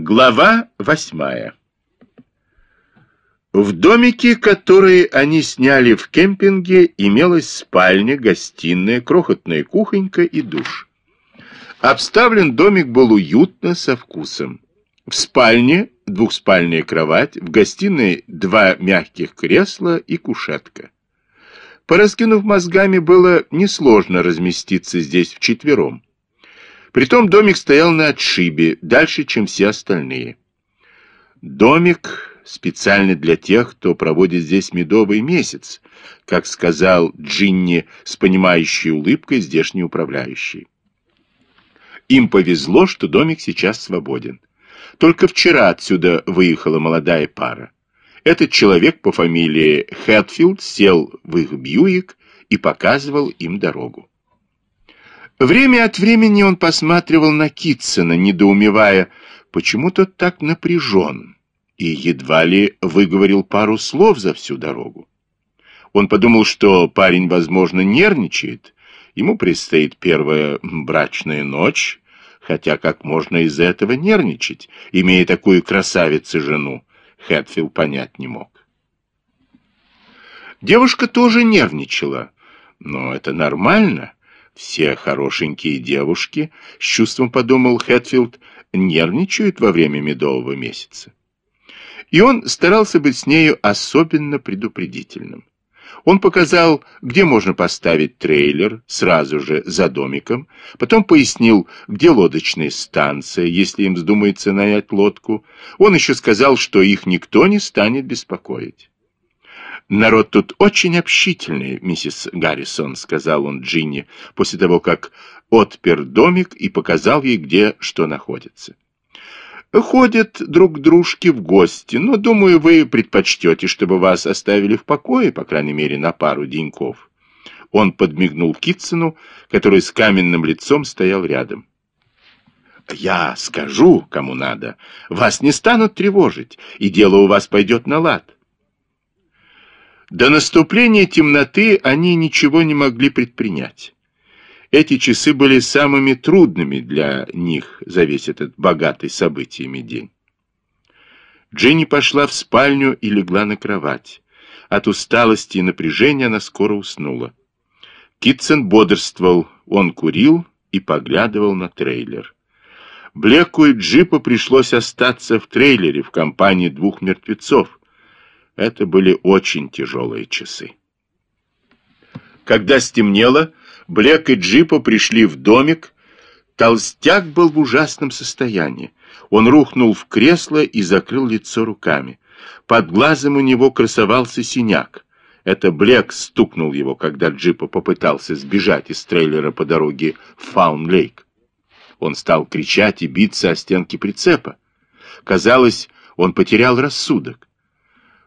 Глава восьмая В домике, который они сняли в кемпинге, имелась спальня, гостиная, крохотная кухонька и душ. Обставлен домик был уютно, со вкусом. В спальне двухспальная кровать, в гостиной два мягких кресла и кушетка. Пораскинув мозгами, было несложно разместиться здесь вчетвером. Притом домик стоял на отшибе, дальше, чем все остальные. Домик специально для тех, кто проводит здесь медовый месяц, как сказал Джинни с понимающей улыбкой здешний управляющий. Им повезло, что домик сейчас свободен. Только вчера отсюда выехала молодая пара. Этот человек по фамилии Хэтфилд сел в их Бьюик и показывал им дорогу. Время от времени он посматривал на Китсона, недоумевая, почему тот так напряжен, и едва ли выговорил пару слов за всю дорогу. Он подумал, что парень, возможно, нервничает, ему предстоит первая брачная ночь, хотя как можно из-за этого нервничать, имея такую красавицу-жену, Хэтфилд понять не мог. Девушка тоже нервничала, но это нормально. Все хорошенькие девушки, с чувством подумал Хэтфилд, нервничают во время медового месяца. И он старался быть с нею особенно предупредительным. Он показал, где можно поставить трейлер сразу же за домиком, потом пояснил, где лодочная станция, если им вздумается нанять лодку. Он еще сказал, что их никто не станет беспокоить. «Народ тут очень общительный, миссис Гаррисон», — сказал он Джинни, после того, как отпер домик и показал ей, где что находится. «Ходят друг к дружке в гости, но, думаю, вы предпочтете, чтобы вас оставили в покое, по крайней мере, на пару деньков». Он подмигнул Китсону, который с каменным лицом стоял рядом. «Я скажу, кому надо. Вас не станут тревожить, и дело у вас пойдет на лад». До наступления темноты они ничего не могли предпринять. Эти часы были самыми трудными для них за весь этот богатый событиями день. Дженни пошла в спальню и легла на кровать. От усталости и напряжения она скоро уснула. Китсон бодрствовал, он курил и поглядывал на трейлер. Блеку и Джипу пришлось остаться в трейлере в компании двух мертвецов, это были очень тяжелые часы. Когда стемнело, Блек и Джипо пришли в домик. Толстяк был в ужасном состоянии. Он рухнул в кресло и закрыл лицо руками. Под глазом у него красовался синяк. Это Блек стукнул его, когда Джипо попытался сбежать из трейлера по дороге в Фаун-Лейк. Он стал кричать и биться о стенки прицепа. Казалось, он потерял рассудок.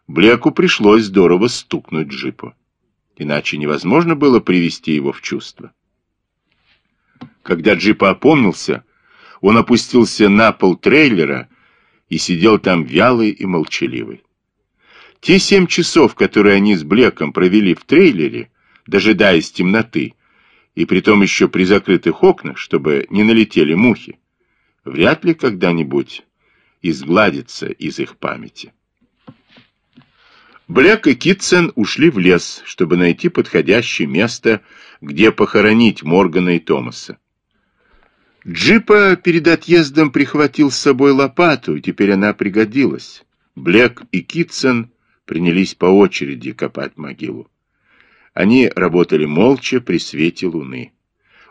Блеку пришлось здорово стукнуть джипу. Иначе невозможно было привести его в чувство. Когда джип опомнился, он опустился на пол трейлера и сидел там вялый и молчаливый. Те семь часов, которые они с Блеком провели в трейлере, дожидаясь темноты, и притом еще при закрытых окнах, чтобы не налетели мухи, вряд ли когда-нибудь изгладится из их памяти. Блек и Китсон ушли в лес, чтобы найти подходящее место, где похоронить Моргана и Томаса. Джипа перед отъездом прихватил с собой лопату, и теперь она пригодилась. Блек и Китсон принялись по очереди копать могилу. Они работали молча при свете луны.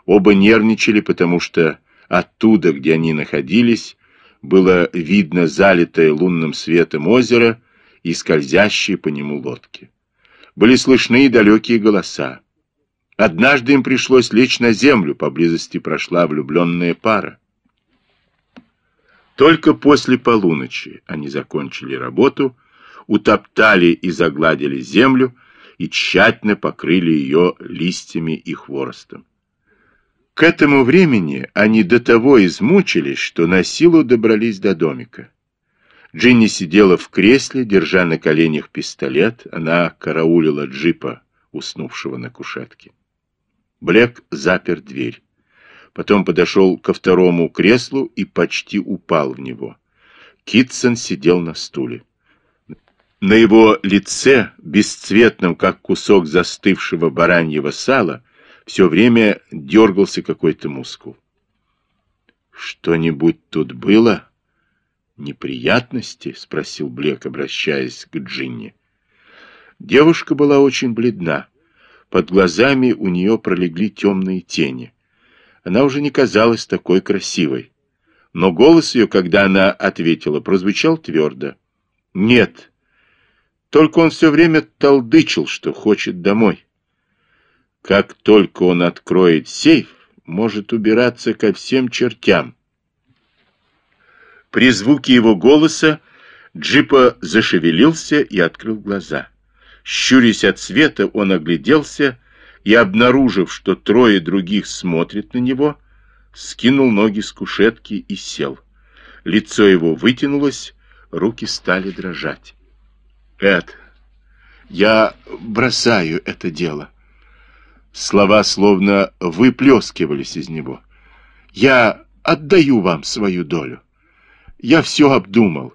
Оба нервничали, потому что оттуда, где они находились, было видно залитое лунным светом озеро, и скользящие по нему лодки. Были слышны и далекие голоса. Однажды им пришлось лечь на землю, поблизости прошла влюбленная пара. Только после полуночи они закончили работу, утоптали и загладили землю и тщательно покрыли ее листьями и хворостом. К этому времени они до того измучились, что на силу добрались до домика. Джинни сидела в кресле, держа на коленях пистолет. Она караулила джипа, уснувшего на кушетке. Блек запер дверь. Потом подошел ко второму креслу и почти упал в него. Китсон сидел на стуле. На его лице, бесцветном, как кусок застывшего бараньего сала, все время дергался какой-то мускул. «Что-нибудь тут было? Неприятности?» — спросил Блек, обращаясь к Джинни. Девушка была очень бледна. Под глазами у нее пролегли темные тени. Она уже не казалась такой красивой. Но голос ее, когда она ответила, прозвучал твердо. «Нет». Только он все время толдычил, что хочет домой. Как только он откроет сейф, может убираться ко всем чертям. При звуке его голоса Джипа зашевелился и открыл глаза. Щурясь от света, он огляделся и, обнаружив, что трое других смотрят на него, скинул ноги с кушетки и сел. Лицо его вытянулось, руки стали дрожать. «Эд, я бросаю это дело». Слова словно выплескивались из него. «Я отдаю вам свою долю. Я все обдумал.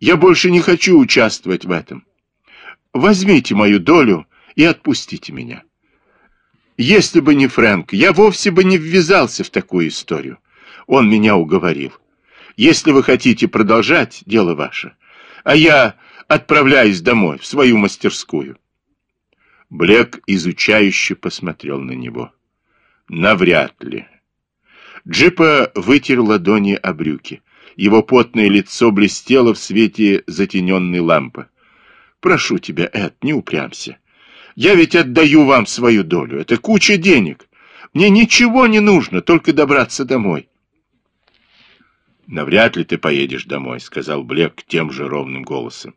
Я больше не хочу участвовать в этом. Возьмите мою долю и отпустите меня. Если бы не Фрэнк, я вовсе бы не ввязался в такую историю. Он меня уговорил. Если вы хотите продолжать, дело ваше. А я отправляюсь домой, в свою мастерскую. Блек изучающе посмотрел на него. Навряд ли. Джипа вытер ладони о брюки. Его потное лицо блестело в свете затененной лампы. Прошу тебя, Эд, не упрямся. Я ведь отдаю вам свою долю. Это куча денег. Мне ничего не нужно, только добраться домой. Навряд ли ты поедешь домой, сказал Блек тем же ровным голосом.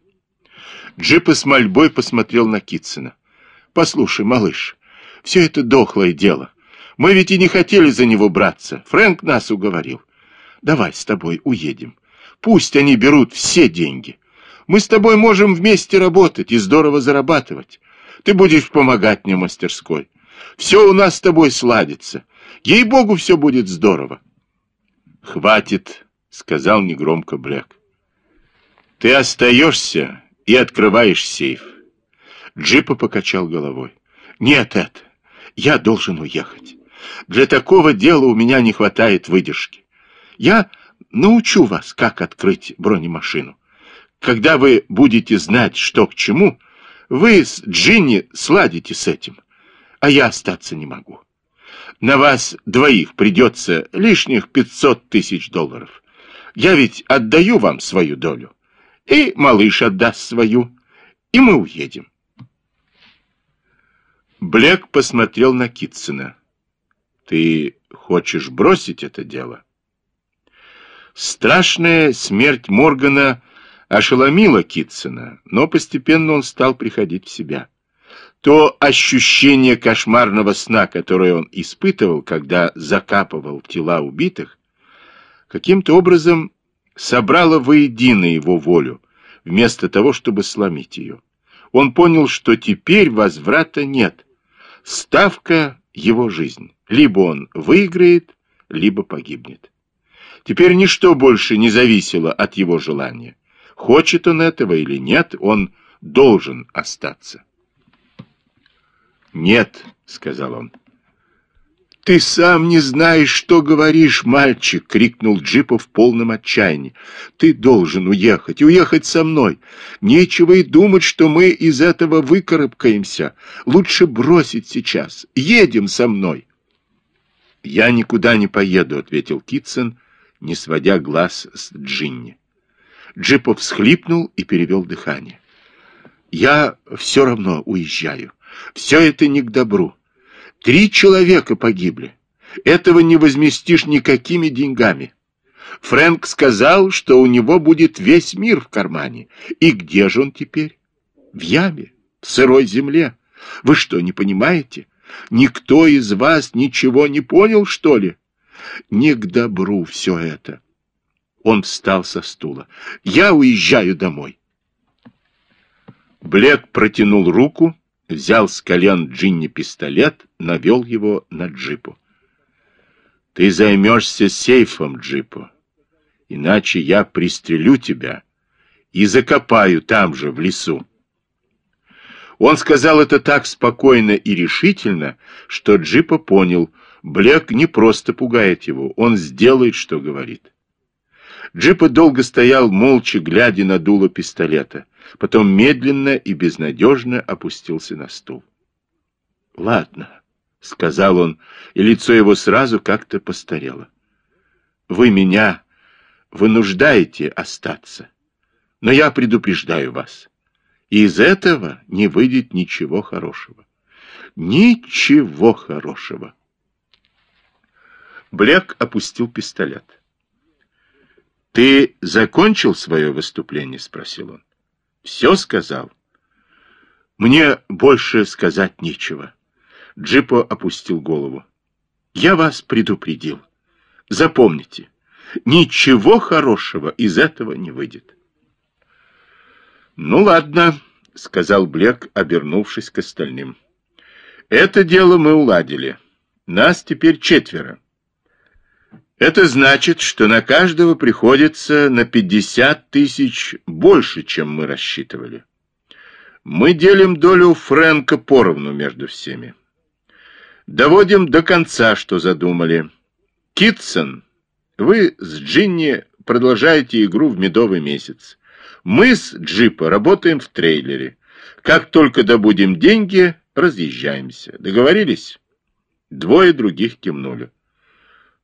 Джипа с мольбой посмотрел на Китсона. Послушай, малыш, все это дохлое дело. Мы ведь и не хотели за него браться. Фрэнк нас уговорил. Давай с тобой уедем. Пусть они берут все деньги. Мы с тобой можем вместе работать и здорово зарабатывать. Ты будешь помогать мне в мастерской. Все у нас с тобой сладится. Ей-богу, все будет здорово. Хватит, сказал негромко Блэк. Ты остаешься и открываешь сейф. Джипа покачал головой. Нет, Эд, я должен уехать. Для такого дела у меня не хватает выдержки. Я научу вас, как открыть бронемашину. Когда вы будете знать, что к чему, вы с Джинни сладите с этим, а я остаться не могу. На вас двоих придется лишних 500 тысяч долларов. Я ведь отдаю вам свою долю, и малыш отдаст свою, и мы уедем. Блек посмотрел на Китсона. «Ты хочешь бросить это дело?» Страшная смерть Моргана ошеломило Китсона, но постепенно он стал приходить в себя. То ощущение кошмарного сна, которое он испытывал, когда закапывал тела убитых, каким-то образом собрало воедино его волю, вместо того, чтобы сломить ее. Он понял, что теперь возврата нет. Ставка — его жизнь. Либо он выиграет, либо погибнет. Теперь ничто больше не зависело от его желания. Хочет он этого или нет, он должен остаться. «Нет», — сказал он. «Ты сам не знаешь, что говоришь, мальчик!» — крикнул Джипа в полном отчаянии. «Ты должен уехать, уехать со мной. Нечего и думать, что мы из этого выкарабкаемся. Лучше бросить сейчас. Едем со мной!» «Я никуда не поеду», — ответил Китсон, не сводя глаз с Джинни. Джипов всхлипнул и перевел дыхание. «Я все равно уезжаю. Все это не к добру. Три человека погибли. Этого не возместишь никакими деньгами. Фрэнк сказал, что у него будет весь мир в кармане. И где же он теперь? В яме, в сырой земле. Вы что, не понимаете? Никто из вас ничего не понял, что ли? Не к добру все это. Он встал со стула. «Я уезжаю домой». Блек протянул руку, взял с колен Джинни пистолет, навел его на джипу. «Ты займешься сейфом, джипу. иначе я пристрелю тебя и закопаю там же, в лесу. Он сказал это так спокойно и решительно, что Джипа понял, Блек не просто пугает его, он сделает, что говорит. Джипа долго стоял, молча глядя на дуло пистолета, потом медленно и безнадежно опустился на стул. «Ладно», — сказал он, и лицо его сразу как-то постарело. «Вы меня вынуждаете остаться, но я предупреждаю вас. И из этого не выйдет ничего хорошего. Ничего хорошего. Блек опустил пистолет. «Ты закончил свое выступление?» — спросил он. «Все сказал?» «Мне больше сказать нечего». Джипо опустил голову. «Я вас предупредил. Запомните, ничего хорошего из этого не выйдет». «Ну ладно», — сказал Блек, обернувшись к остальным. «Это дело мы уладили. Нас теперь четверо. Это значит, что на каждого приходится на 50 тысяч больше, чем мы рассчитывали. Мы делим долю Фрэнка поровну между всеми. Доводим до конца, что задумали. Китсон, вы с Джинни продолжаете игру в медовый месяц. Мы с джипа работаем в трейлере. Как только добудем деньги, разъезжаемся. Договорились? Двое других кивнули.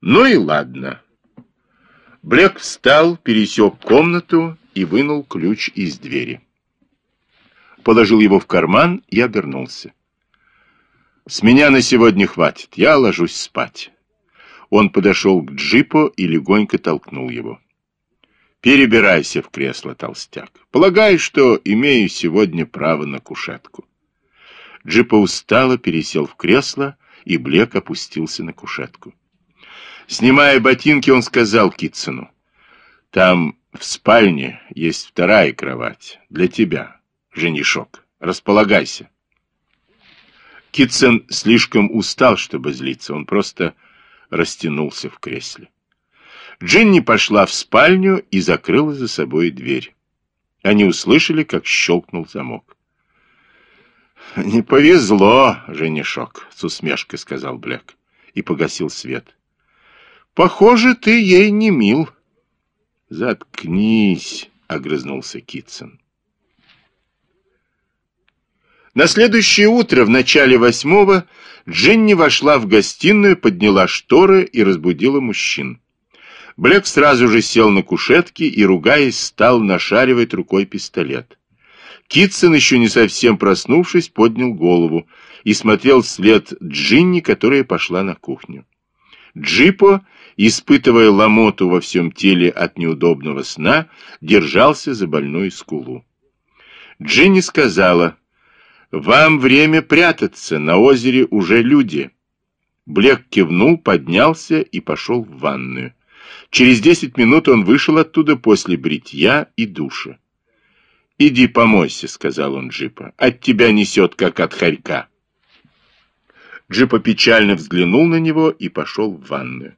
Ну и ладно. Блек встал, пересек комнату и вынул ключ из двери. Положил его в карман и обернулся. «С меня на сегодня хватит, я ложусь спать». Он подошел к джипу и легонько толкнул его. Перебирайся в кресло, толстяк. Полагаю, что имею сегодня право на кушетку. Джипа устало пересел в кресло, и Блек опустился на кушетку. Снимая ботинки, он сказал Китсону, «Там в спальне есть вторая кровать для тебя, женишок. Располагайся». Китсон слишком устал, чтобы злиться, он просто растянулся в кресле. Джинни пошла в спальню и закрыла за собой дверь. Они услышали, как щелкнул замок. «Не повезло, женишок», — с усмешкой сказал Блек и погасил свет. «Похоже, ты ей не мил». «Заткнись», — огрызнулся Китсон. На следующее утро, в начале восьмого, Джинни вошла в гостиную, подняла шторы и разбудила мужчин. Блек сразу же сел на кушетке и, ругаясь, стал нашаривать рукой пистолет. Китсон, еще не совсем проснувшись, поднял голову и смотрел вслед Джинни, которая пошла на кухню. Джипо, испытывая ломоту во всем теле от неудобного сна, держался за больную скулу. Джинни сказала, «Вам время прятаться, на озере уже люди». Блек кивнул, поднялся и пошел в ванную. Через десять минут он вышел оттуда после бритья и душа. «Иди помойся», — сказал он Джипа. «От тебя несет, как от хорька». Джипа печально взглянул на него и пошел в ванную.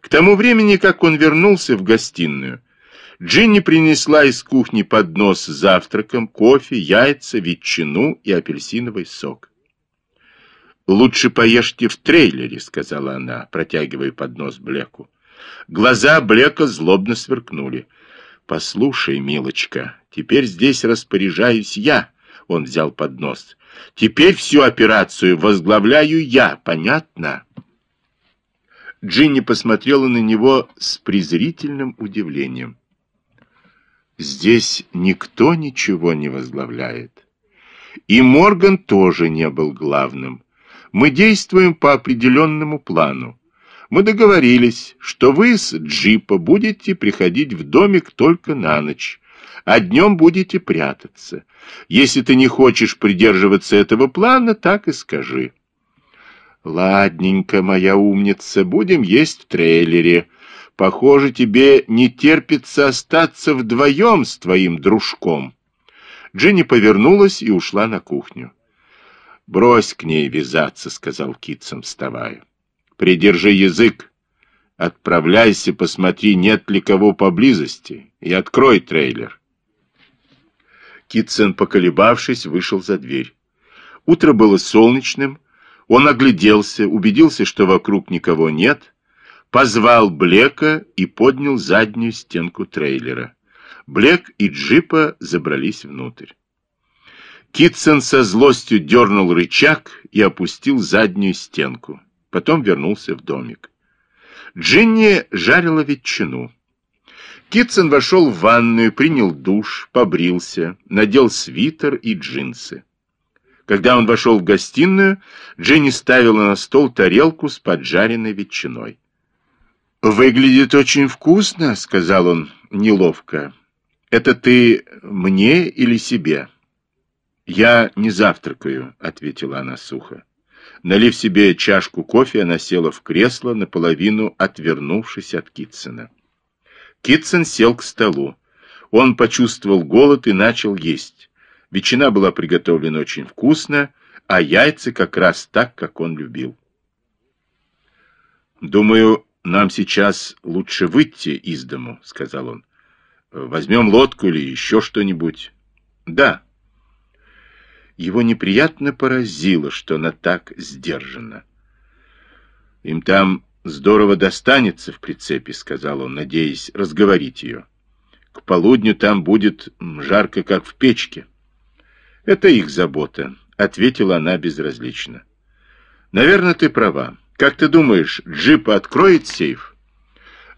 К тому времени, как он вернулся в гостиную, Джинни принесла из кухни поднос с завтраком, кофе, яйца, ветчину и апельсиновый сок. «Лучше поешьте в трейлере», — сказала она, протягивая поднос Блеку. Глаза Блека злобно сверкнули. «Послушай, милочка, теперь здесь распоряжаюсь я», — он взял поднос. «Теперь всю операцию возглавляю я, понятно?» Джинни посмотрела на него с презрительным удивлением. «Здесь никто ничего не возглавляет. И Морган тоже не был главным. Мы действуем по определенному плану. Мы договорились, что вы с джипа будете приходить в домик только на ночь, а днем будете прятаться. Если ты не хочешь придерживаться этого плана, так и скажи. Ладненько, моя умница, будем есть в трейлере. Похоже, тебе не терпится остаться вдвоем с твоим дружком. Джинни повернулась и ушла на кухню. «Брось к ней вязаться», — сказал Китсон, вставая. Придержи язык. Отправляйся, посмотри, нет ли кого поблизости, и открой трейлер. Китсон, поколебавшись, вышел за дверь. Утро было солнечным, он огляделся, убедился, что вокруг никого нет, позвал Блека и поднял заднюю стенку трейлера. Блек и Джипа забрались внутрь. Китсон со злостью дернул рычаг и опустил заднюю стенку. Потом вернулся в домик. Джинни жарила ветчину. Китсон вошел в ванную, принял душ, побрился, надел свитер и джинсы. Когда он вошел в гостиную, Джинни ставила на стол тарелку с поджаренной ветчиной. «Выглядит очень вкусно», — сказал он неловко. «Это ты мне или себе?» «Я не завтракаю», — ответила она сухо. Налив себе чашку кофе, она села в кресло, наполовину отвернувшись от Китсона. Китсон сел к столу. Он почувствовал голод и начал есть. Ветчина была приготовлена очень вкусно, а яйца как раз так, как он любил. «Думаю, нам сейчас лучше выйти из дому», — сказал он. «Возьмем лодку или еще что-нибудь». «Да», его неприятно поразило, что она так сдержана. «Им там здорово достанется в прицепе», — сказал он, надеясь разговорить ее. «К полудню там будет жарко, как в печке». «Это их забота», — ответила она безразлично. «Наверное, ты права. Как ты думаешь, джип откроет сейф?»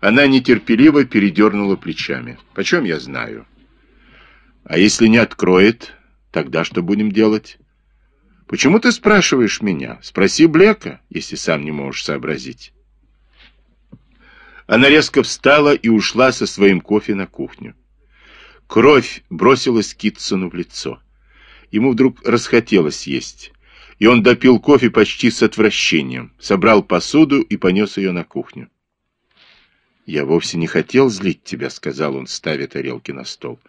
Она нетерпеливо передернула плечами. «Почем я знаю?» «А если не откроет?» Тогда что будем делать? Почему ты спрашиваешь меня? Спроси Блека, если сам не можешь сообразить. Она резко встала и ушла со своим кофе на кухню. Кровь бросилась Китсону в лицо. Ему вдруг расхотелось есть, и он допил кофе почти с отвращением, собрал посуду и понес ее на кухню. «Я вовсе не хотел злить тебя», — сказал он, ставя тарелки на стол.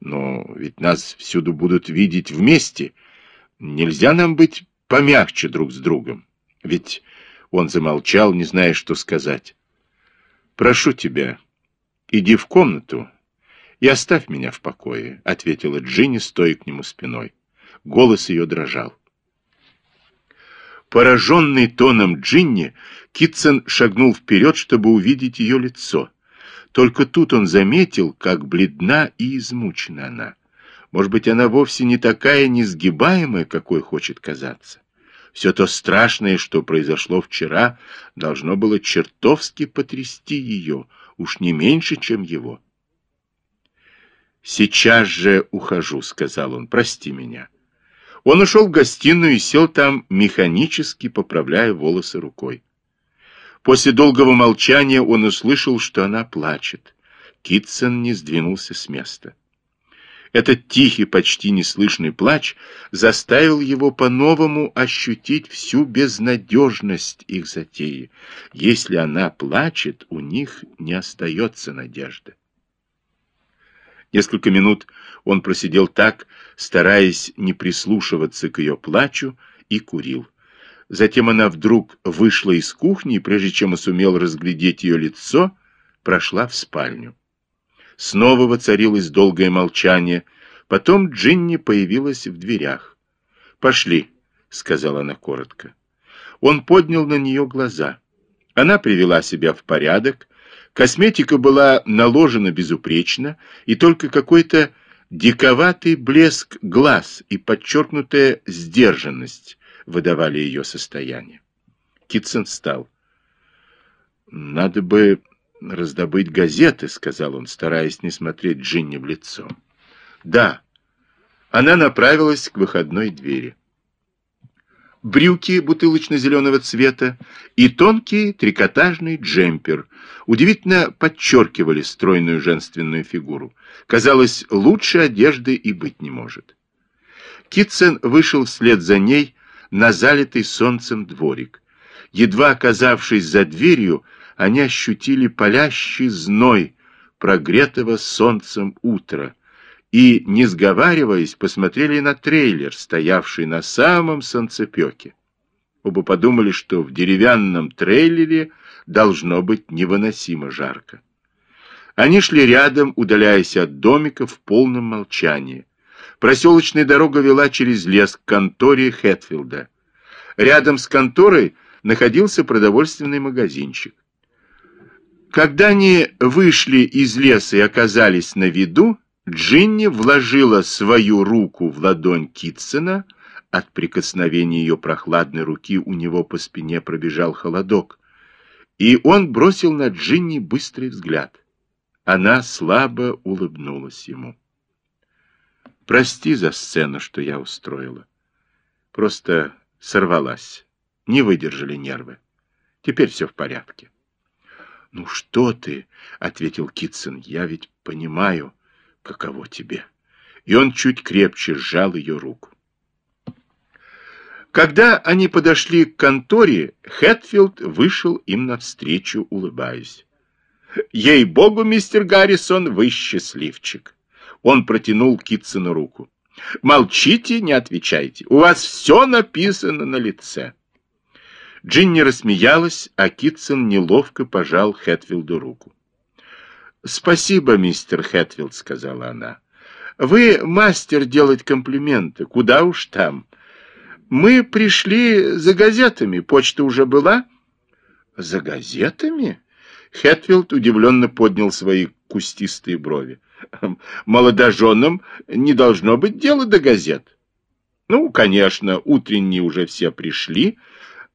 Но ведь нас всюду будут видеть вместе. Нельзя нам быть помягче друг с другом. Ведь он замолчал, не зная, что сказать. «Прошу тебя, иди в комнату и оставь меня в покое», — ответила Джинни, стоя к нему спиной. Голос ее дрожал. Пораженный тоном Джинни, Китсон шагнул вперед, чтобы увидеть ее лицо. Только тут он заметил, как бледна и измучена она. Может быть, она вовсе не такая несгибаемая, какой хочет казаться. Все то страшное, что произошло вчера, должно было чертовски потрясти ее, уж не меньше, чем его. «Сейчас же ухожу», — сказал он, — «прости меня». Он ушел в гостиную и сел там, механически поправляя волосы рукой. После долгого молчания он услышал, что она плачет. Китсон не сдвинулся с места. Этот тихий, почти неслышный плач заставил его по-новому ощутить всю безнадежность их затеи. Если она плачет, у них не остается надежды. Несколько минут он просидел так, стараясь не прислушиваться к ее плачу, и курил. Затем она вдруг вышла из кухни, и прежде чем он сумел разглядеть ее лицо, прошла в спальню. Снова воцарилось долгое молчание. Потом Джинни появилась в дверях. «Пошли», — сказала она коротко. Он поднял на нее глаза. Она привела себя в порядок. Косметика была наложена безупречно, и только какой-то диковатый блеск глаз и подчеркнутая сдержанность выдавали ее состояние. Китсон встал. «Надо бы раздобыть газеты», — сказал он, стараясь не смотреть Джинни в лицо. «Да». Она направилась к выходной двери. Брюки бутылочно-зеленого цвета и тонкий трикотажный джемпер удивительно подчеркивали стройную женственную фигуру. Казалось, лучше одежды и быть не может. Китсон вышел вслед за ней, на залитый солнцем дворик. Едва оказавшись за дверью, они ощутили палящий зной прогретого солнцем утра и, не сговариваясь, посмотрели на трейлер, стоявший на самом солнцепеке. Оба подумали, что в деревянном трейлере должно быть невыносимо жарко. Они шли рядом, удаляясь от домика в полном молчании. Проселочная дорога вела через лес к конторе Хэтфилда. Рядом с конторой находился продовольственный магазинчик. Когда они вышли из леса и оказались на виду, Джинни вложила свою руку в ладонь Китсона. От прикосновения ее прохладной руки у него по спине пробежал холодок. И он бросил на Джинни быстрый взгляд. Она слабо улыбнулась ему. «Прости за сцену, что я устроила. Просто сорвалась. Не выдержали нервы. Теперь все в порядке». «Ну что ты?» — ответил Китсон. «Я ведь понимаю, каково тебе». И он чуть крепче сжал ее руку. Когда они подошли к конторе, Хэтфилд вышел им навстречу, улыбаясь. «Ей-богу, мистер Гаррисон, вы счастливчик!» Он протянул Китсону руку. «Молчите, не отвечайте. У вас все написано на лице». Джинни рассмеялась, а Китсон неловко пожал Хэтфилду руку. «Спасибо, мистер Хэтфилд», — сказала она. «Вы мастер делать комплименты. Куда уж там. Мы пришли за газетами. Почта уже была?» «За газетами?» Хэтфилд удивленно поднял свои кустистые брови. «Молодоженам не должно быть дела до газет». «Ну, конечно, утренние уже все пришли».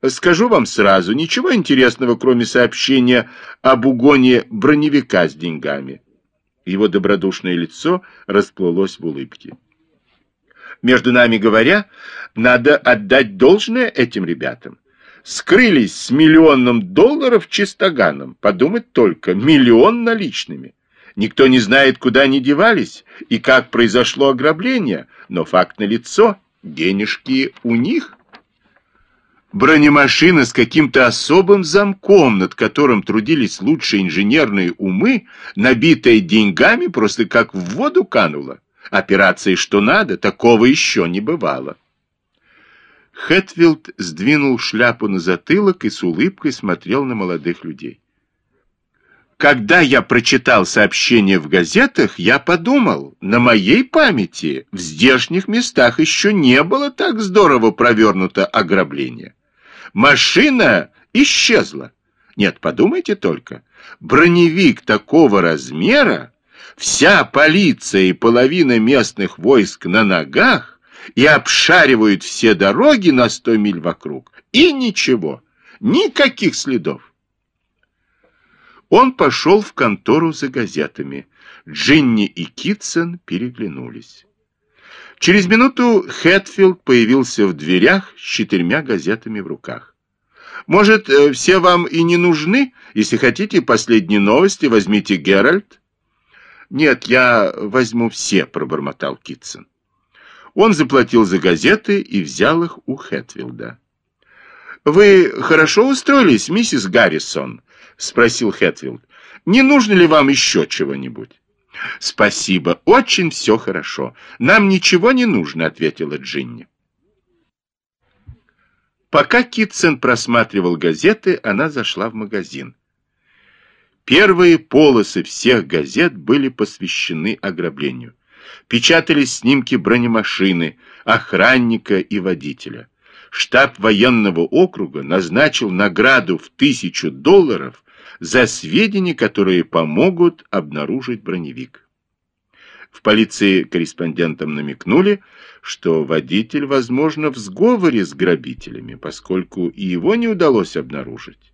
Скажу вам сразу, ничего интересного, кроме сообщения об угоне броневика с деньгами. Его добродушное лицо расплылось в улыбке. Между нами говоря, надо отдать должное этим ребятам. Скрылись с миллионом долларов чистоганом. Подумать только, миллион наличными. Никто не знает, куда они девались и как произошло ограбление, но факт налицо, денежки у них – Бронемашина с каким-то особым замком, над которым трудились лучшие инженерные умы, набитая деньгами, просто как в воду канула. Операции что надо, такого еще не бывало. Хэтфилд сдвинул шляпу на затылок и с улыбкой смотрел на молодых людей. Когда я прочитал сообщение в газетах, я подумал, на моей памяти в здешних местах еще не было так здорово провернуто ограбление. Машина исчезла. Нет, подумайте только. Броневик такого размера, вся полиция и половина местных войск на ногах и обшаривают все дороги на сто миль вокруг. И ничего, никаких следов. Он пошел в контору за газетами. Джинни и Китсон переглянулись. Через минуту Хэтфилд появился в дверях с четырьмя газетами в руках. «Может, э, все вам и не нужны? Если хотите последние новости, возьмите Геральт». «Нет, я возьму все», — пробормотал Китсон. Он заплатил за газеты и взял их у Хэтфилда. «Вы хорошо устроились, миссис Гаррисон?» — спросил Хэтфилд. «Не нужно ли вам еще чего-нибудь?» «Спасибо, очень все хорошо. Нам ничего не нужно», — ответила Джинни. Пока Китсон просматривал газеты, она зашла в магазин. Первые полосы всех газет были посвящены ограблению. Печатались снимки бронемашины, охранника и водителя. Штаб военного округа назначил награду в тысячу долларов за сведения, которые помогут обнаружить броневик. В полиции корреспондентам намекнули, что водитель, возможно, в сговоре с грабителями, поскольку и его не удалось обнаружить.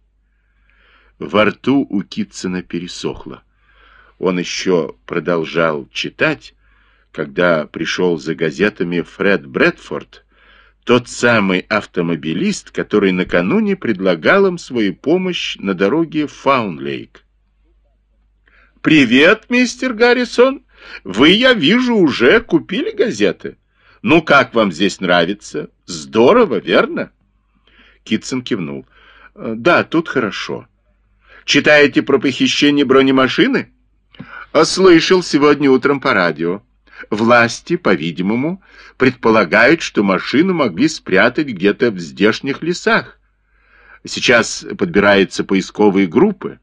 Во рту у Китсона пересохло. Он еще продолжал читать, когда пришел за газетами Фред Брэдфорд, тот самый автомобилист, который накануне предлагал им свою помощь на дороге Фаунлейк. «Привет, мистер Гаррисон! Вы, я вижу, уже купили газеты. Ну, как вам здесь нравится? Здорово, верно?» Китсон кивнул. «Да, тут хорошо. Читаете про похищение бронемашины?» «Слышал сегодня утром по радио. Власти, по-видимому, предполагают, что машину могли спрятать где-то в здешних лесах. Сейчас подбираются поисковые группы.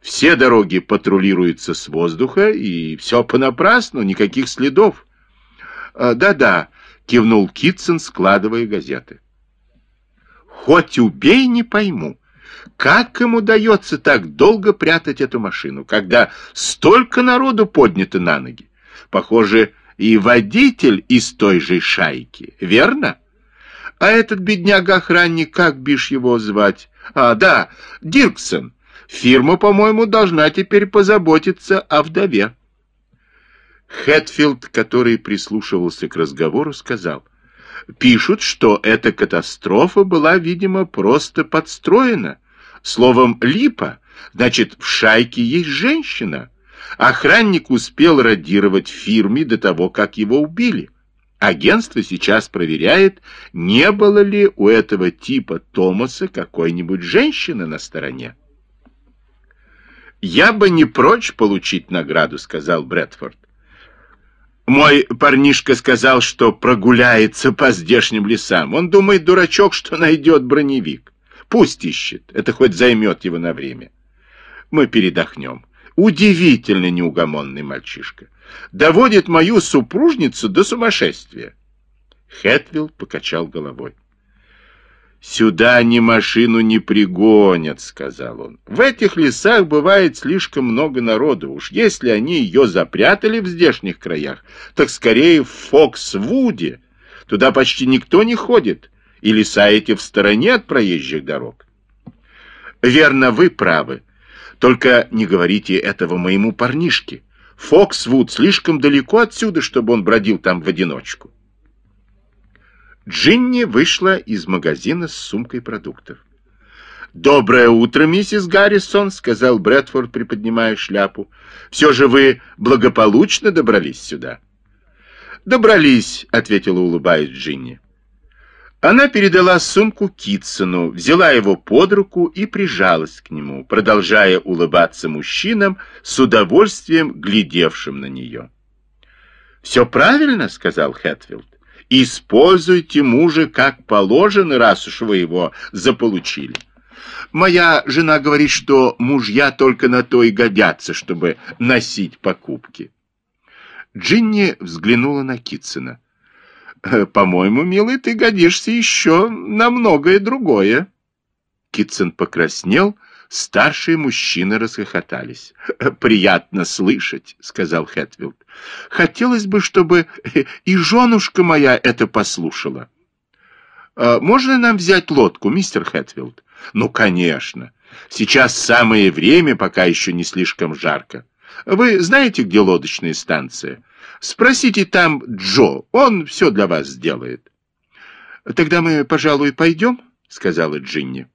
Все дороги патрулируются с воздуха, и все понапрасну, никаких следов. А, «Да-да», — кивнул Китсон, складывая газеты. «Хоть убей, не пойму, как им удается так долго прятать эту машину, когда столько народу поднято на ноги? Похоже, и водитель из той же шайки, верно?» А этот бедняга-охранник, как бишь его звать? А, да, Дирксон. Фирма, по-моему, должна теперь позаботиться о вдове. Хэтфилд, который прислушивался к разговору, сказал, «Пишут, что эта катастрофа была, видимо, просто подстроена. Словом, липа, значит, в шайке есть женщина. Охранник успел радировать фирме до того, как его убили». Агентство сейчас проверяет, не было ли у этого типа Томаса какой-нибудь женщины на стороне. «Я бы не прочь получить награду», — сказал Брэдфорд. «Мой парнишка сказал, что прогуляется по здешним лесам. Он думает, дурачок, что найдет броневик. Пусть ищет, это хоть займет его на время. Мы передохнем. Удивительно неугомонный мальчишка доводит мою супружницу до сумасшествия. Хэтвилл покачал головой. «Сюда ни машину не пригонят», — сказал он. «В этих лесах бывает слишком много народу. Уж если они ее запрятали в здешних краях, так скорее в Фоксвуде. Туда почти никто не ходит, и леса эти в стороне от проезжих дорог». «Верно, вы правы. Только не говорите этого моему парнишке. Фоксвуд слишком далеко отсюда, чтобы он бродил там в одиночку. Джинни вышла из магазина с сумкой продуктов. «Доброе утро, миссис Гаррисон», — сказал Брэдфорд, приподнимая шляпу. «Все же вы благополучно добрались сюда?» «Добрались», — ответила, улыбаясь Джинни. Она передала сумку Китсону, взяла его под руку и прижалась к нему, продолжая улыбаться мужчинам, с удовольствием глядевшим на нее. «Все правильно», — сказал Хэтфилд. «Используйте мужа как положено, раз уж вы его заполучили. Моя жена говорит, что мужья только на то и годятся, чтобы носить покупки». Джинни взглянула на Китсона. Э, по-моему, милый, ты годишься еще на многое другое. Китсон покраснел, старшие мужчины расхохотались. «Э, «Приятно слышать», — сказал Хэтфилд. «Хотелось бы, чтобы и женушка моя это послушала». «Э, «Можно нам взять лодку, мистер Хэтфилд?» «Ну, конечно. Сейчас самое время, пока еще не слишком жарко. Вы знаете, где лодочная станция?» Спросите там Джо, он все для вас сделает. Тогда мы, пожалуй, пойдем, сказала Джинни.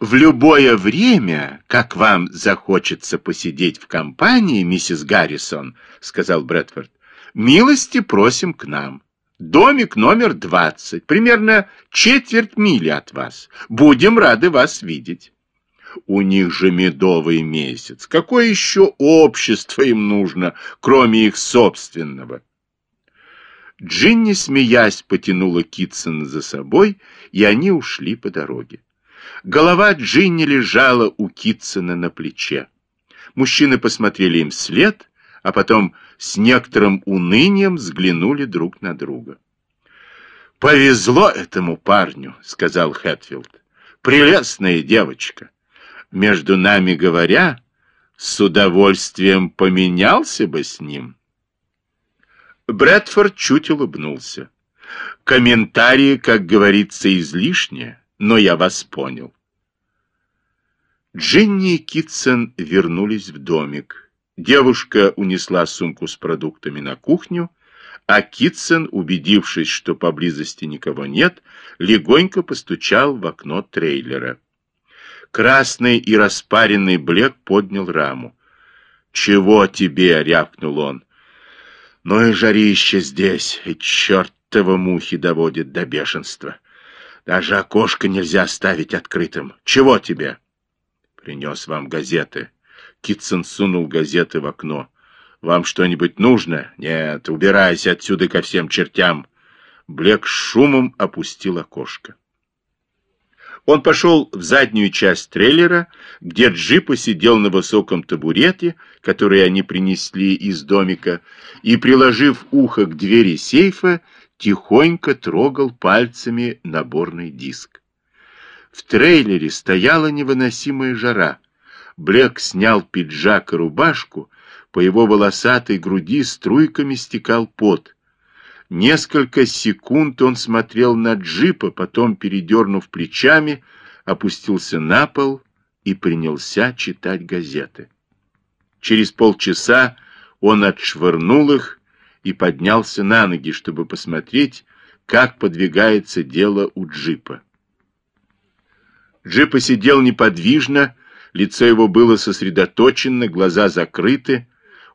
В любое время, как вам захочется посидеть в компании, миссис Гаррисон, сказал Брэдфорд, милости просим к нам. Домик номер двадцать, примерно четверть мили от вас. Будем рады вас видеть. У них же медовый месяц. Какое еще общество им нужно, кроме их собственного? Джинни, смеясь, потянула Китсона за собой, и они ушли по дороге. Голова Джинни лежала у Китсона на плече. Мужчины посмотрели им вслед, а потом с некоторым унынием взглянули друг на друга. «Повезло этому парню», — сказал Хэтфилд. «Прелестная девочка» между нами говоря, с удовольствием поменялся бы с ним. Брэдфорд чуть улыбнулся. Комментарии, как говорится, излишние, но я вас понял. Джинни и Китсон вернулись в домик. Девушка унесла сумку с продуктами на кухню, а Китсон, убедившись, что поблизости никого нет, легонько постучал в окно трейлера. Красный и распаренный Блек поднял раму. «Чего тебе?» — рявкнул он. «Ну и жарище здесь, и чертова мухи доводит до бешенства. Даже окошко нельзя оставить открытым. Чего тебе?» «Принес вам газеты». Китсон сунул газеты в окно. «Вам что-нибудь нужно?» «Нет, убирайся отсюда ко всем чертям». Блек шумом опустил окошко. Он пошел в заднюю часть трейлера, где джип сидел на высоком табурете, который они принесли из домика, и, приложив ухо к двери сейфа, тихонько трогал пальцами наборный диск. В трейлере стояла невыносимая жара. Блек снял пиджак и рубашку, по его волосатой груди струйками стекал пот. Несколько секунд он смотрел на джипа, потом, передернув плечами, опустился на пол и принялся читать газеты. Через полчаса он отшвырнул их и поднялся на ноги, чтобы посмотреть, как подвигается дело у джипа. Джипа сидел неподвижно, лицо его было сосредоточено, глаза закрыты,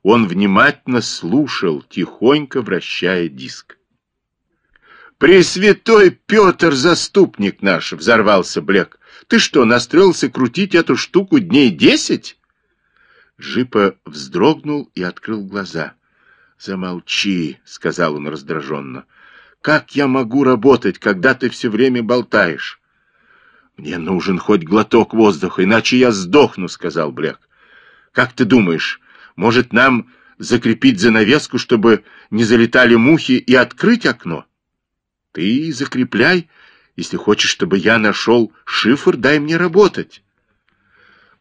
он внимательно слушал, тихонько вращая диск. «Пресвятой Петр, заступник наш!» — взорвался Блек. «Ты что, настроился крутить эту штуку дней десять?» Джипа вздрогнул и открыл глаза. «Замолчи», — сказал он раздраженно. «Как я могу работать, когда ты все время болтаешь?» «Мне нужен хоть глоток воздуха, иначе я сдохну», — сказал Блек. «Как ты думаешь, может, нам закрепить занавеску, чтобы не залетали мухи, и открыть окно? Ты закрепляй. Если хочешь, чтобы я нашел шифр, дай мне работать.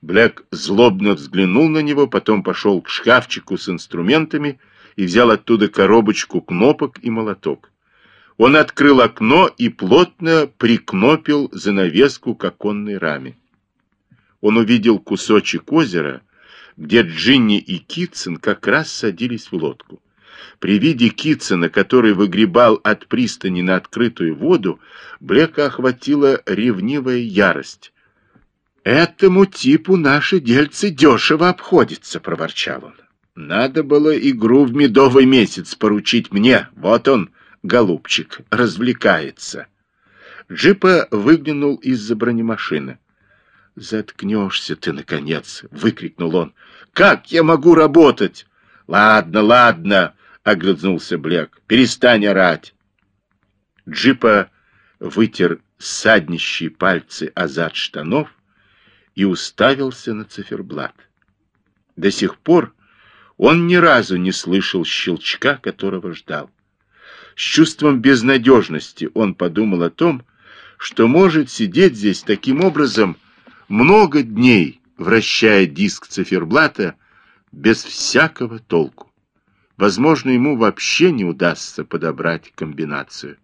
Блэк злобно взглянул на него, потом пошел к шкафчику с инструментами и взял оттуда коробочку кнопок и молоток. Он открыл окно и плотно прикнопил занавеску к оконной раме. Он увидел кусочек озера, где Джинни и Китсон как раз садились в лодку. При виде Китсона, который выгребал от пристани на открытую воду, Блека охватила ревнивая ярость. «Этому типу наши дельцы дешево обходятся», — проворчал он. «Надо было игру в медовый месяц поручить мне. Вот он, голубчик, развлекается». Джипа выглянул из-за бронемашины. «Заткнешься ты, наконец!» — выкрикнул он. «Как я могу работать?» «Ладно, ладно!» — огрызнулся Блек. «Перестань орать!» Джипа вытер саднищие пальцы азад штанов и уставился на циферблат. До сих пор он ни разу не слышал щелчка, которого ждал. С чувством безнадежности он подумал о том, что может сидеть здесь таким образом много дней, вращая диск циферблата без всякого толку. Возможно, ему вообще не удастся подобрать комбинацию.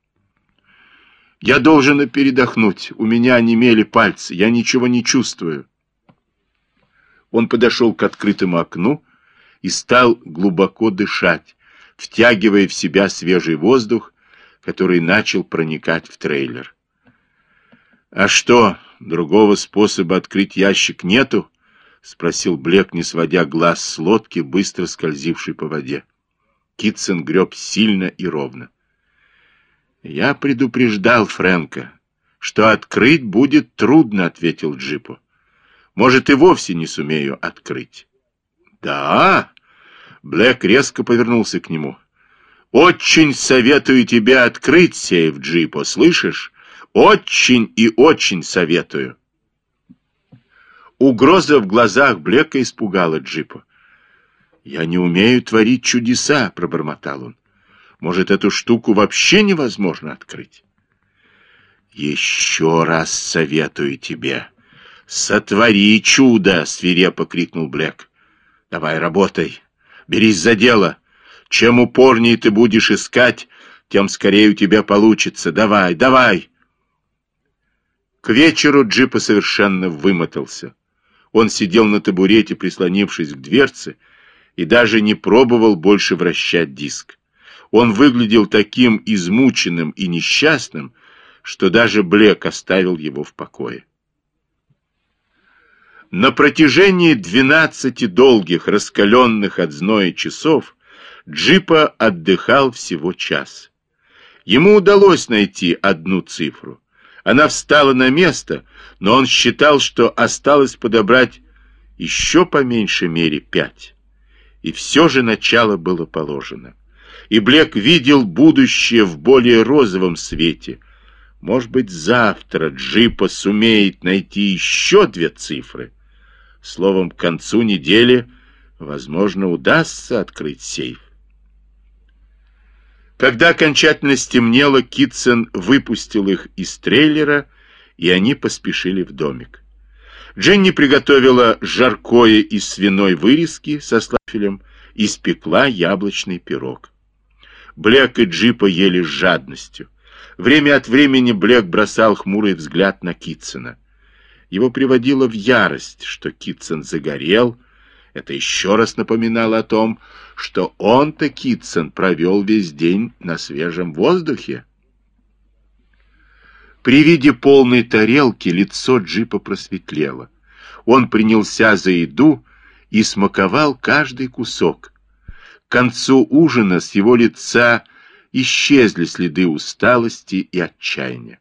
Я должен передохнуть, у меня онемели пальцы, я ничего не чувствую. Он подошел к открытому окну и стал глубоко дышать, втягивая в себя свежий воздух, который начал проникать в трейлер. «А что, другого способа открыть ящик нету?» — спросил Блек, не сводя глаз с лодки, быстро скользившей по воде. Китсон греб сильно и ровно. «Я предупреждал Фрэнка, что открыть будет трудно», — ответил Джипу. «Может, и вовсе не сумею открыть». «Да?» — Блек резко повернулся к нему. «Очень советую тебе открыть сейф, Джипо, слышишь? Очень и очень советую». Угроза в глазах Блека испугала Джипа. «Я не умею творить чудеса», — пробормотал он. «Может, эту штуку вообще невозможно открыть?» «Еще раз советую тебе. Сотвори чудо!» — свирепо крикнул Блек. «Давай, работай. Берись за дело. Чем упорнее ты будешь искать, тем скорее у тебя получится. Давай, давай!» К вечеру Джипа совершенно вымотался. Он сидел на табурете, прислонившись к дверце, и даже не пробовал больше вращать диск. Он выглядел таким измученным и несчастным, что даже Блек оставил его в покое. На протяжении двенадцати долгих, раскаленных от зноя часов Джипа отдыхал всего час. Ему удалось найти одну цифру. Она встала на место, но он считал, что осталось подобрать еще по меньшей мере пять. И все же начало было положено. И Блек видел будущее в более розовом свете. Может быть, завтра Джипа сумеет найти еще две цифры. Словом, к концу недели, возможно, удастся открыть сейф. Когда окончательно стемнело, Китсон выпустил их из трейлера, и они поспешили в домик. Дженни приготовила жаркое из свиной вырезки со слафелем и испекла яблочный пирог. Блек и Джипа ели с жадностью. Время от времени Блек бросал хмурый взгляд на Китсона. Его приводило в ярость, что Китсон загорел. Это еще раз напоминало о том, что он-то, Китсон, провел весь день на свежем воздухе. При виде полной тарелки лицо джипа просветлело. Он принялся за еду и смаковал каждый кусок. К концу ужина с его лица исчезли следы усталости и отчаяния.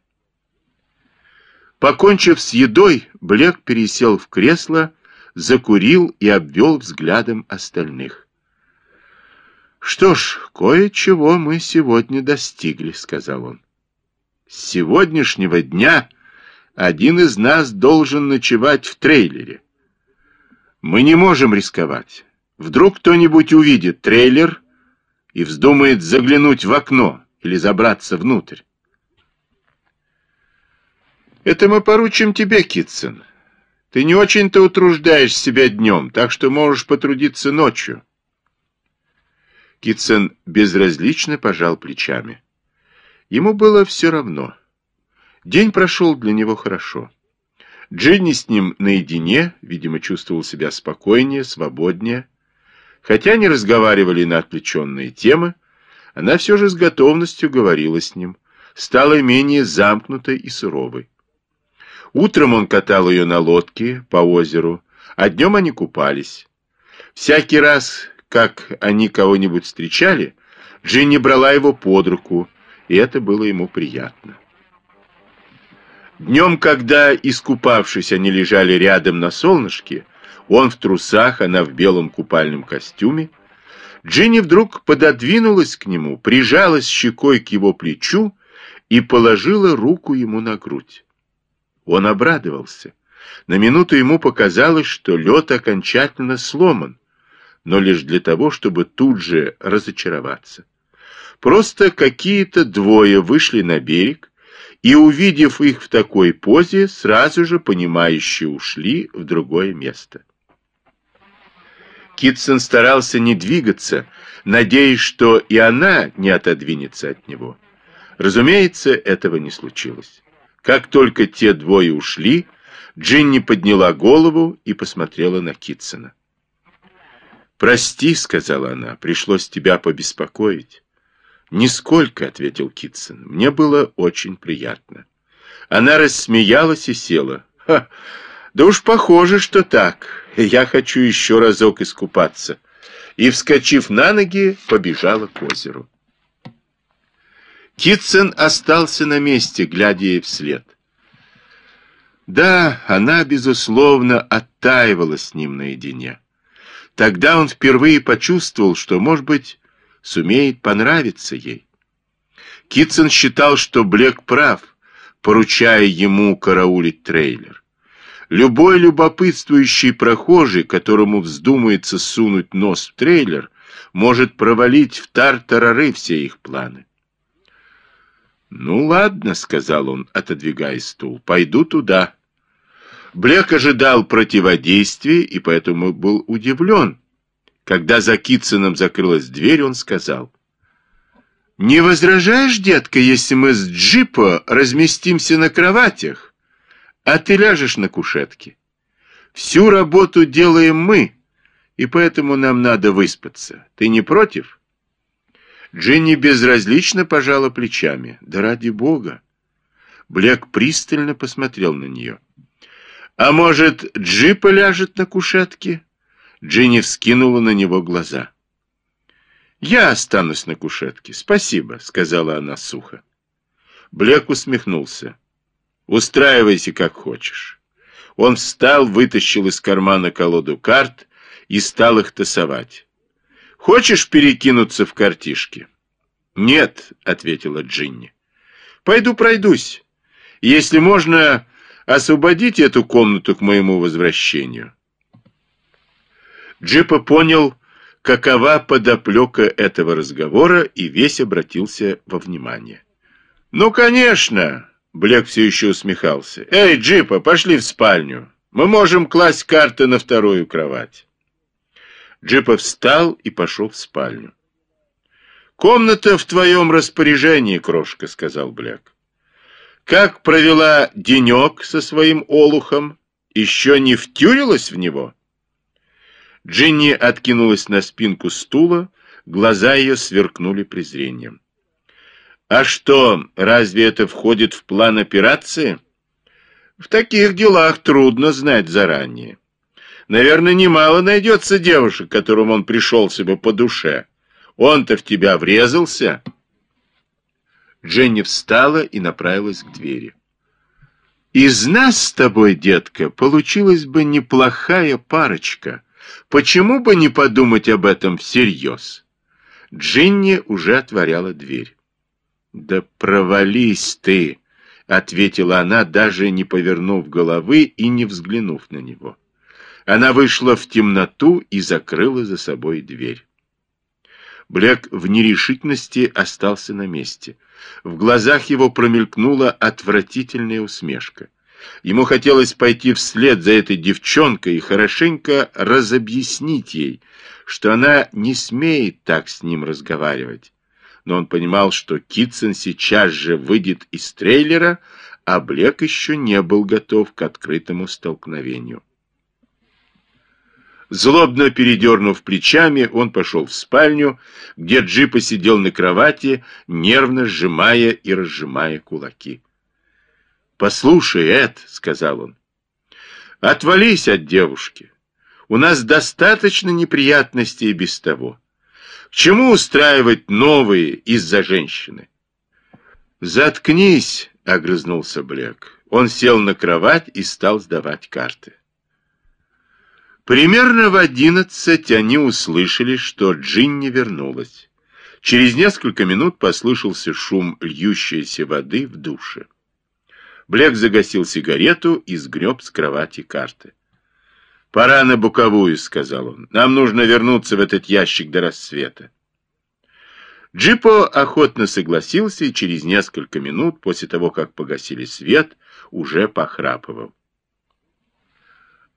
Покончив с едой, Блек пересел в кресло, закурил и обвел взглядом остальных. «Что ж, кое-чего мы сегодня достигли», — сказал он. «С сегодняшнего дня один из нас должен ночевать в трейлере. Мы не можем рисковать. Вдруг кто-нибудь увидит трейлер и вздумает заглянуть в окно или забраться внутрь. Это мы поручим тебе, Китсон. Ты не очень-то утруждаешь себя днем, так что можешь потрудиться ночью. Китсон безразлично пожал плечами. Ему было все равно. День прошел для него хорошо. Дженни с ним наедине, видимо, чувствовал себя спокойнее, свободнее. Хотя они разговаривали на отвлеченные темы, она все же с готовностью говорила с ним, стала менее замкнутой и суровой. Утром он катал ее на лодке по озеру, а днем они купались. Всякий раз, как они кого-нибудь встречали, Джинни брала его под руку, и это было ему приятно. Днем, когда, искупавшись, они лежали рядом на солнышке, он в трусах, она в белом купальном костюме, Джинни вдруг пододвинулась к нему, прижалась щекой к его плечу и положила руку ему на грудь. Он обрадовался. На минуту ему показалось, что лед окончательно сломан, но лишь для того, чтобы тут же разочароваться. Просто какие-то двое вышли на берег, и, увидев их в такой позе, сразу же понимающие ушли в другое место. Китсон старался не двигаться, надеясь, что и она не отодвинется от него. Разумеется, этого не случилось. Как только те двое ушли, Джинни подняла голову и посмотрела на Китсона. «Прости», — сказала она, — «пришлось тебя побеспокоить». «Нисколько», — ответил Китсон, — «мне было очень приятно». Она рассмеялась и села. «Ха, да уж похоже, что так. Я хочу еще разок искупаться». И, вскочив на ноги, побежала к озеру. Китсон остался на месте, глядя ей вслед. Да, она, безусловно, оттаивала с ним наедине. Тогда он впервые почувствовал, что, может быть, сумеет понравиться ей. Китсон считал, что Блек прав, поручая ему караулить трейлер. Любой любопытствующий прохожий, которому вздумается сунуть нос в трейлер, может провалить в тартарары все их планы. «Ну ладно», — сказал он, отодвигая стул, — «пойду туда». Блек ожидал противодействия и поэтому был удивлен, когда за Китсоном закрылась дверь, он сказал, «Не возражаешь, детка, если мы с джипа разместимся на кроватях, а ты ляжешь на кушетке? Всю работу делаем мы, и поэтому нам надо выспаться. Ты не против?» Джинни безразлично пожала плечами. «Да ради бога!» Блек пристально посмотрел на нее. «А может, джипа ляжет на кушетке?» Джинни вскинула на него глаза. «Я останусь на кушетке, спасибо», — сказала она сухо. Блек усмехнулся. «Устраивайся как хочешь». Он встал, вытащил из кармана колоду карт и стал их тасовать. «Хочешь перекинуться в картишки?» «Нет», — ответила Джинни. «Пойду пройдусь. Если можно, освободите эту комнату к моему возвращению. Джипа понял, какова подоплека этого разговора, и весь обратился во внимание. «Ну, конечно!» — Блек все еще усмехался. «Эй, Джипа, пошли в спальню. Мы можем класть карты на вторую кровать». Джипа встал и пошел в спальню. «Комната в твоем распоряжении, крошка», — сказал Блек. «Как провела денек со своим олухом? Еще не втюрилась в него?» Джинни откинулась на спинку стула, глаза ее сверкнули презрением. «А что, разве это входит в план операции?» «В таких делах трудно знать заранее. Наверное, немало найдется девушек, которым он пришелся бы по душе. Он-то в тебя врезался». Дженни встала и направилась к двери. «Из нас с тобой, детка, получилась бы неплохая парочка. Почему бы не подумать об этом всерьез?» Джинни уже отворяла дверь. «Да провались ты!» — ответила она, даже не повернув головы и не взглянув на него. Она вышла в темноту и закрыла за собой дверь. Блек в нерешительности остался на месте. В глазах его промелькнула отвратительная усмешка. Ему хотелось пойти вслед за этой девчонкой и хорошенько разобъяснить ей, что она не смеет так с ним разговаривать. Но он понимал, что Китсон сейчас же выйдет из трейлера, а Блек еще не был готов к открытому столкновению. Злобно передернув плечами, он пошел в спальню, где Джипа сидел на кровати, нервно сжимая и разжимая кулаки. «Послушай, Эд», — сказал он, — «отвались от девушки. У нас достаточно неприятностей без того. К чему устраивать новые из-за женщины?» «Заткнись», — огрызнулся Блек. Он сел на кровать и стал сдавать карты. Примерно в одиннадцать они услышали, что Джинни вернулась. Через несколько минут послышался шум льющейся воды в душе. Блек загасил сигарету и сгреб с кровати карты. «Пора на боковую», — сказал он. «Нам нужно вернуться в этот ящик до рассвета». Джипо охотно согласился и через несколько минут, после того, как погасили свет, уже похрапывал.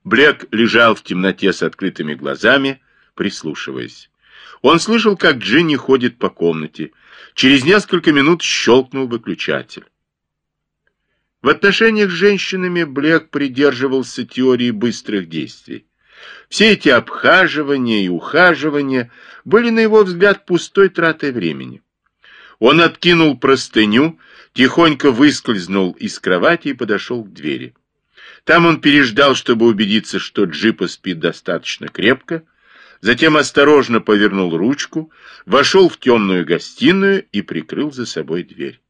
Блек лежал в темноте с открытыми глазами, прислушиваясь. Он слышал, как Джинни ходит по комнате. Через несколько минут щелкнул выключатель. В отношениях с женщинами Блек придерживался теории быстрых действий. Все эти обхаживания и ухаживания были, на его взгляд, пустой тратой времени. Он откинул простыню, тихонько выскользнул из кровати и подошел к двери. Там он переждал, чтобы убедиться, что джипа спит достаточно крепко, затем осторожно повернул ручку, вошел в темную гостиную и прикрыл за собой дверь.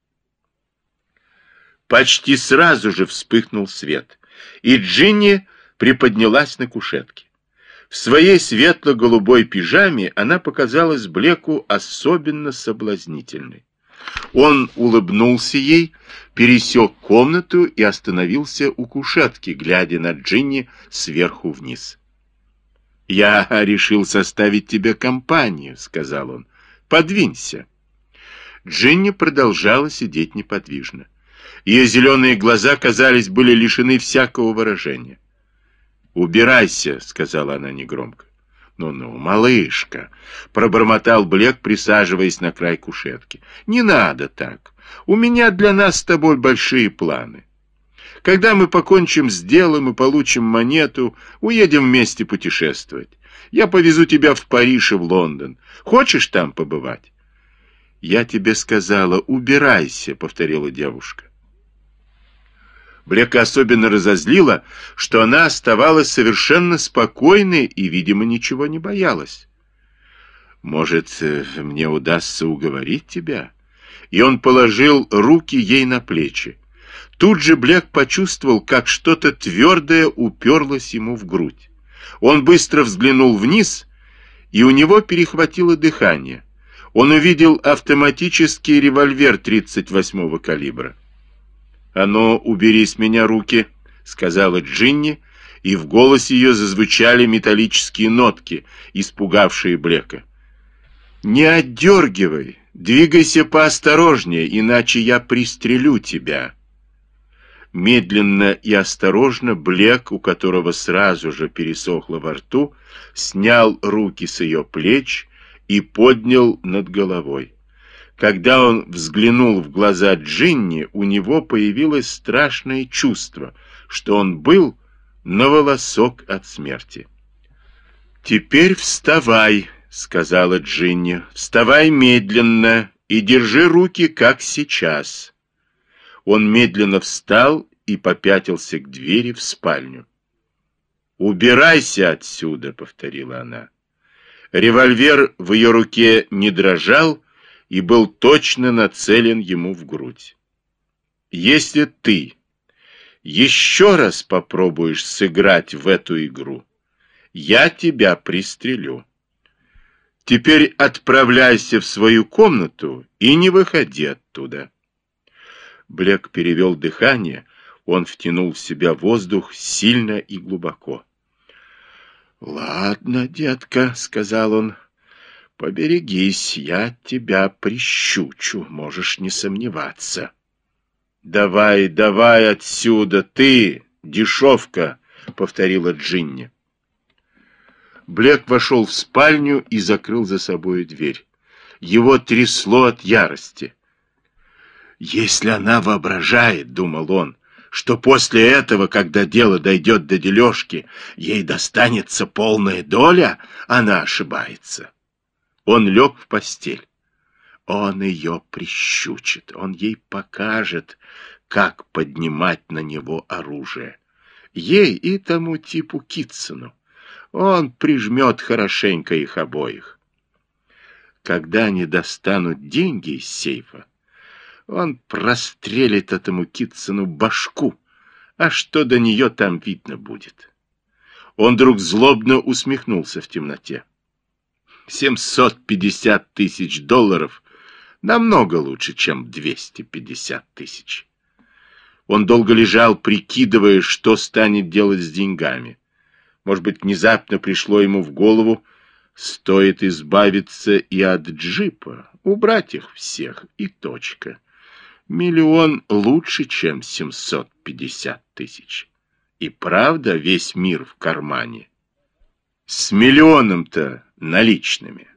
Почти сразу же вспыхнул свет, и Джинни приподнялась на кушетке. В своей светло-голубой пижаме она показалась Блеку особенно соблазнительной. Он улыбнулся ей, пересек комнату и остановился у кушетки, глядя на Джинни сверху вниз. «Я решил составить тебе компанию», — сказал он. «Подвинься». Джинни продолжала сидеть неподвижно. Ее зеленые глаза, казались, были лишены всякого выражения. «Убирайся», — сказала она негромко. «Ну-ну, малышка», — пробормотал Блек, присаживаясь на край кушетки. «Не надо так. У меня для нас с тобой большие планы. Когда мы покончим с делом и получим монету, уедем вместе путешествовать. Я повезу тебя в Париж и в Лондон. Хочешь там побывать?» «Я тебе сказала, убирайся», — повторила девушка. Блека особенно разозлила, что она оставалась совершенно спокойной и, видимо, ничего не боялась. «Может, э, мне удастся уговорить тебя?» И он положил руки ей на плечи. Тут же Блек почувствовал, как что-то твердое уперлось ему в грудь. Он быстро взглянул вниз, и у него перехватило дыхание. Он увидел автоматический револьвер 38-го калибра. «А ну, убери с меня руки», — сказала Джинни, и в голосе ее зазвучали металлические нотки, испугавшие Блека. «Не отдергивай, двигайся поосторожнее, иначе я пристрелю тебя». Медленно и осторожно Блек, у которого сразу же пересохло во рту, снял руки с ее плеч и поднял над головой. Когда он взглянул в глаза Джинни, у него появилось страшное чувство, что он был на волосок от смерти. «Теперь вставай», — сказала Джинни, — «вставай медленно и держи руки, как сейчас». Он медленно встал и попятился к двери в спальню. «Убирайся отсюда!» — повторила она. Револьвер в ее руке не дрожал и был точно нацелен ему в грудь. «Если ты еще раз попробуешь сыграть в эту игру, я тебя пристрелю. Теперь отправляйся в свою комнату и не выходи оттуда». Блек перевел дыхание, он втянул в себя воздух сильно и глубоко. «Ладно, детка», — сказал он, — «поберегись, я тебя прищучу, можешь не сомневаться». «Давай, давай отсюда, ты, дешевка», — повторила Джинни. Блек вошел в спальню и закрыл за собой дверь. Его трясло от ярости. «Если она воображает, — думал он, — что после этого, когда дело дойдет до дележки, ей достанется полная доля, она ошибается». Он лег в постель. Он ее прищучит, он ей покажет, как поднимать на него оружие. Ей и тому типу Китсону. Он прижмет хорошенько их обоих. Когда они достанут деньги из сейфа, он прострелит этому Китсону башку, а что до нее там видно будет. Он вдруг злобно усмехнулся в темноте. 750 тысяч долларов намного лучше, чем 250 тысяч. Он долго лежал, прикидывая, что станет делать с деньгами. Может быть, внезапно пришло ему в голову, стоит избавиться и от джипа, убрать их всех, и точка. Миллион лучше, чем 750 тысяч. И правда весь мир в кармане. С миллионом-то наличными.